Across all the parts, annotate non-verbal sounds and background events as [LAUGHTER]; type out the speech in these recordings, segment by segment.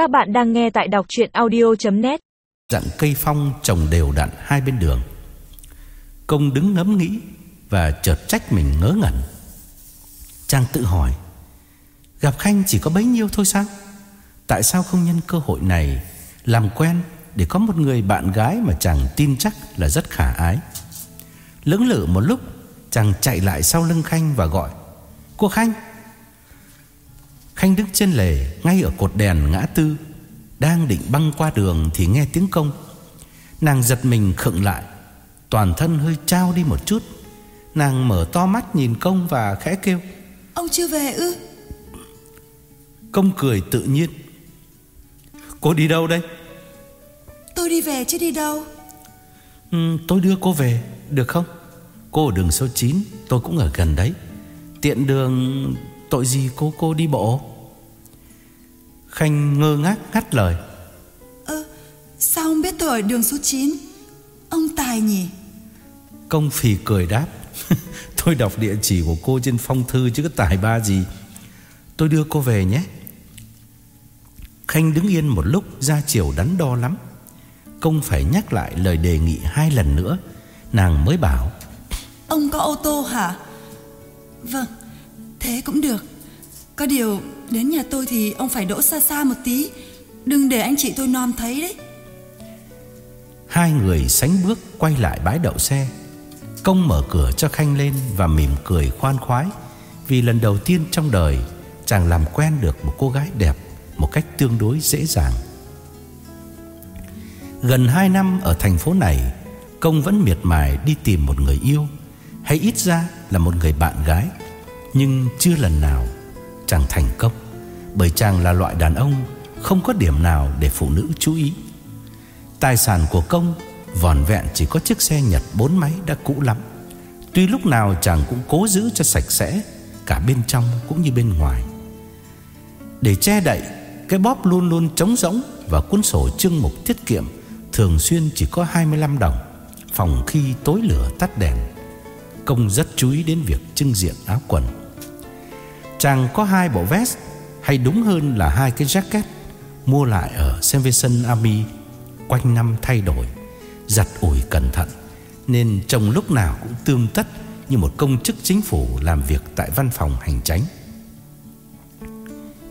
Các bạn đang nghe tại đọc chuyện audio.net Dặn cây phong trồng đều đặn hai bên đường. Công đứng ngẫm nghĩ Và chợt trách mình ngớ ngẩn. Trang tự hỏi, Gặp Khanh chỉ có bấy nhiêu thôi sao? Tại sao không nhân cơ hội này Làm quen để có một người bạn gái Mà chàng tin chắc là rất khả ái? Lưỡng lự một lúc, Chàng chạy lại sau lưng Khanh và gọi, Cô Khanh Khanh đứng trên lề Ngay ở cột đèn ngã tư Đang định băng qua đường Thì nghe tiếng công. Nàng giật mình khựng lại Toàn thân hơi trao đi một chút. Nàng mở to mắt nhìn công và khẽ kêu Ông chưa về ư? Công cười tự nhiên Cô đi đâu đây? Tôi đi về chứ đi đâu. Ừ, Tôi đưa cô về Được không? Cô ở đường số 9 Tôi cũng ở gần đấy. Tiện đường Tội gì cô cô đi bộ Khanh ngơ ngác ngắt lời. Ơ Sao ông biết tôi ở đường số 9 Ông Tài nhỉ? Công phì cười đáp. [LAUGHS] Tôi đọc địa chỉ của cô trên phong thư Chứ có tài ba gì. Tôi đưa cô về nhé. Khanh đứng yên một lúc ra chiều đắn đo lắm. Công phải nhắc lại lời đề nghị hai lần nữa. Nàng mới bảo. Ông có ô tô hả? Vâng Thế cũng được. Có điều đến nhà tôi thì ông phải đỗ xa xa một tí. Đừng để anh chị tôi non thấy đấy. Hai người sánh bước quay lại bãi đậu xe. Công mở cửa cho Khanh lên Và mỉm cười khoan khoái, Vì lần đầu tiên trong đời Chàng làm quen được một cô gái đẹp Một cách tương đối dễ dàng. Gần hai năm ở thành phố này, Công vẫn miệt mài đi tìm một người yêu, Hay ít ra là một người bạn gái, Nhưng chưa lần nào chàng thành công. Bởi chàng là loại đàn ông Không có điểm nào để phụ nữ chú ý. Tài sản của công Vòn vẹn chỉ có chiếc xe Nhật bốn máy đã cũ lắm. Tuy lúc nào chàng cũng cố giữ cho sạch sẽ Cả bên trong cũng như bên ngoài. Để che đậy, Cái bóp luôn luôn trống rỗng Và cuốn sổ trưng mục tiết kiệm Thường xuyên chỉ có 25 đồng, Phòng khi tối lửa tắt đèn. Công rất chú ý đến việc trưng diện áo quần. Chàng có hai bộ vest, Hay đúng hơn là hai cái jacket, Mua lại ở Salvation Army, Quanh năm thay đổi, Giặt ủi cẩn thận, Nên trông lúc nào cũng tươm tất Như một công chức chính phủ Làm việc tại văn phòng hành tránh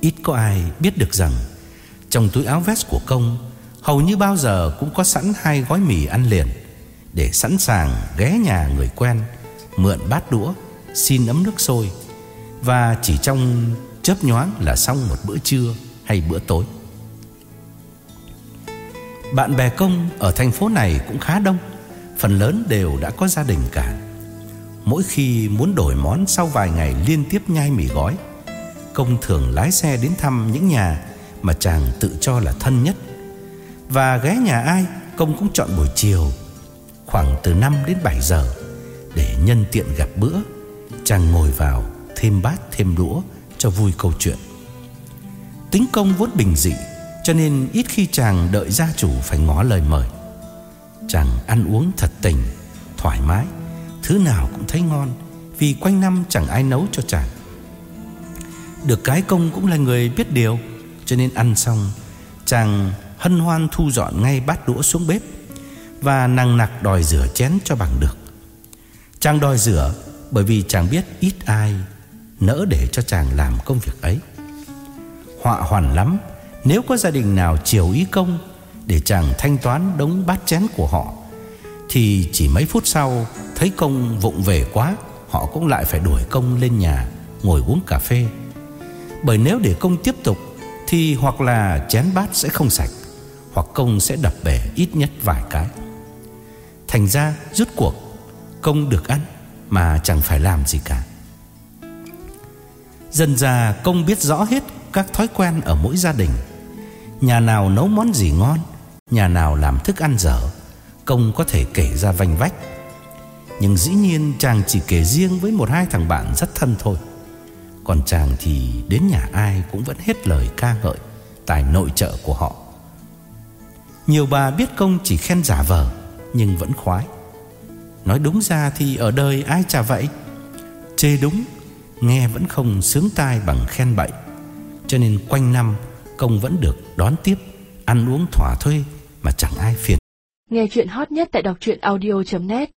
Ít có ai biết được rằng, Trong túi áo vest của công, Hầu như bao giờ cũng có sẵn hai gói mì ăn liền, Để sẵn sàng ghé nhà người quen, Mượn bát đũa, Xin ấm nước sôi và chỉ trong chớp nhoáng là xong một bữa trưa hay bữa tối. Bạn bè công ở thành phố này cũng khá đông, Phần lớn đều đã có gia đình cả. Mỗi khi muốn đổi món sau vài ngày liên tiếp nhai mì gói, Công thường lái xe đến thăm những nhà mà chàng tự cho là thân nhất. Và ghé nhà ai, Công cũng chọn buổi chiều, Khoảng từ 5 đến 7 giờ, Để nhân tiện gặp bữa, Chàng ngồi vào Thêm bát, thêm đũa Cho vui câu chuyện. Tính công vốn bình dị, Cho nên ít khi chàng đợi gia chủ Phải ngó lời mời. Chàng ăn uống thật tình, Thoải mái, Thứ nào cũng thấy ngon, Vì quanh năm chẳng ai nấu cho chàng. Được cái công cũng là người biết điều, Cho nên ăn xong, Chàng hân hoan thu dọn ngay bát đũa xuống bếp Và nặng nặc đòi rửa chén cho bằng được. Chàng đòi rửa Bởi vì chàng biết ít ai Nỡ để cho chàng làm công việc ấy. Họa hoàn lắm, Nếu có gia đình nào chiều ý công Để chàng thanh toán đống bát chén của họ, Thì chỉ mấy phút sau, Thấy công vụng về quá, Họ cũng lại phải đuổi công lên nhà, Ngồi uống cà phê. Bởi nếu để công tiếp tục, Thì hoặc là chén bát sẽ không sạch, Hoặc công sẽ đập bể ít nhất vài cái. Thành ra rút cuộc, Công được ăn Mà chẳng phải làm gì cả. Dần già công biết rõ hết Các thói quen ở mỗi gia đình. Nhà nào nấu món gì ngon, Nhà nào làm thức ăn dở Công có thể kể ra vành vách. Nhưng dĩ nhiên chàng chỉ kể riêng Với một hai thằng bạn rất thân thôi. Còn chàng thì đến nhà ai Cũng vẫn hết lời ca ngợi Tài nội trợ của họ. Nhiều bà biết công chỉ khen giả vờ, Nhưng vẫn khoái. Nói đúng ra thì ở đời ai chả vậy? Chê đúng Nghe vẫn không sướng tai bằng khen bậy. Cho nên quanh năm, Công vẫn được đón tiếp, Ăn uống thỏa thuê Mà chẳng ai phiền. Nghe chuyện hot nhất tại đọc audio.net